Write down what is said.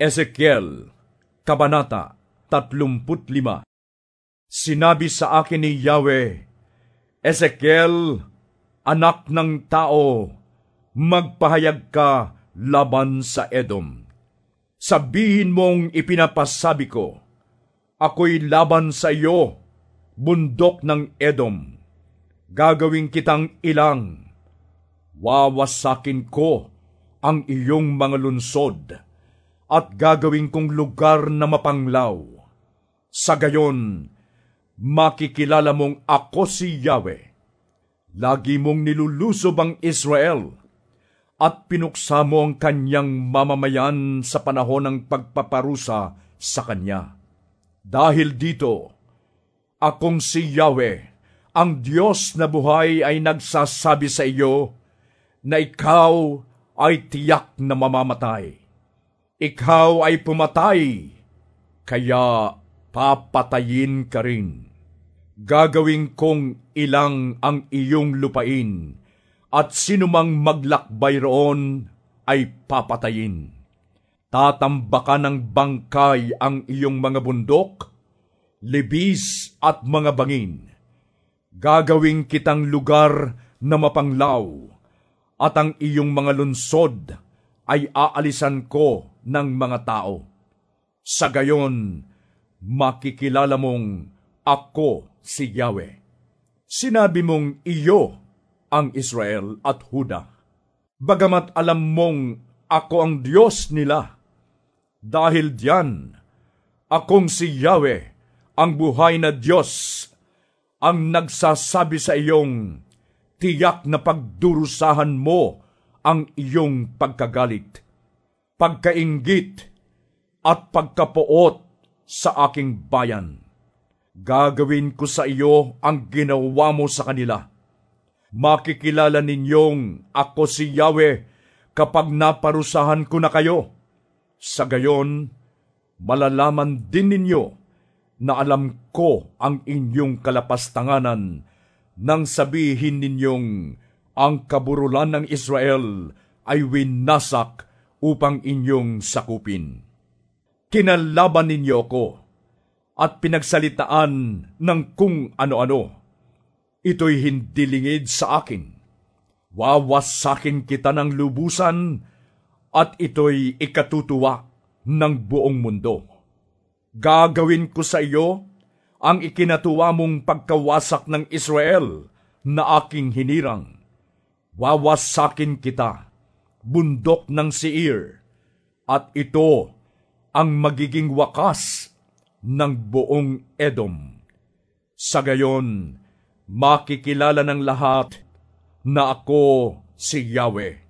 Ezekiel, Kabanata 35 Sinabi sa akin ni Yahweh, Ezekiel, anak ng tao, magpahayag ka laban sa Edom. Sabihin mong ipinapasabi ko, ako'y laban sa iyo, bundok ng Edom. Gagawin kitang ilang. Wawasakin ko ang iyong mga lunsod at gagawin kong lugar na mapanglaw. Sa gayon, makikilala mong ako si Yahweh. Lagi mong nilulusob ang Israel at pinuksa mo ang kanyang mamamayan sa panahon ng pagpaparusa sa kanya. Dahil dito, akong si Yahweh, ang Diyos na buhay ay nagsasabi sa iyo na ikaw ay tiyak na mamamatay. Ikaw ay pumatay, kaya papatayin ka rin. Gagawin kong ilang ang iyong lupain, at sinumang maglakbay roon ay papatayin. Tatambakan ng bangkay ang iyong mga bundok, libis at mga bangin. Gagawin kitang lugar na mapanglaw, at ang iyong mga lunsod ay aalisan ko ng mga tao. Sa gayon, makikilala mong ako si Yahweh. Sinabi mong iyo ang Israel at Huda. Bagamat alam mong ako ang Diyos nila. Dahil diyan, akong si Yahweh, ang buhay na Diyos, ang nagsasabi sa iyong tiyak na pagdurusahan mo ang iyong pagkagalit, pagkaingit at pagkapuot sa aking bayan. Gagawin ko sa iyo ang ginawa mo sa kanila. Makikilala ninyong ako si Yahweh kapag naparusahan ko na kayo. Sa gayon, malalaman din ninyo na alam ko ang inyong kalapastanganan nang sabihin ninyong ang kaburulan ng Israel ay winasak upang inyong sakupin. Kinalaban ninyo ko at pinagsalitaan ng kung ano-ano. Ito'y hindi lingid sa akin. Wawasakin kita ng lubusan at ito'y ikatutuwa ng buong mundo. Gagawin ko sa iyo ang ikinatuwa mong pagkawasak ng Israel na aking hinirang. Wawasakin kita, bundok ng Seir, at ito ang magiging wakas ng buong Edom. Sa gayon, makikilala ng lahat na ako si Yahweh.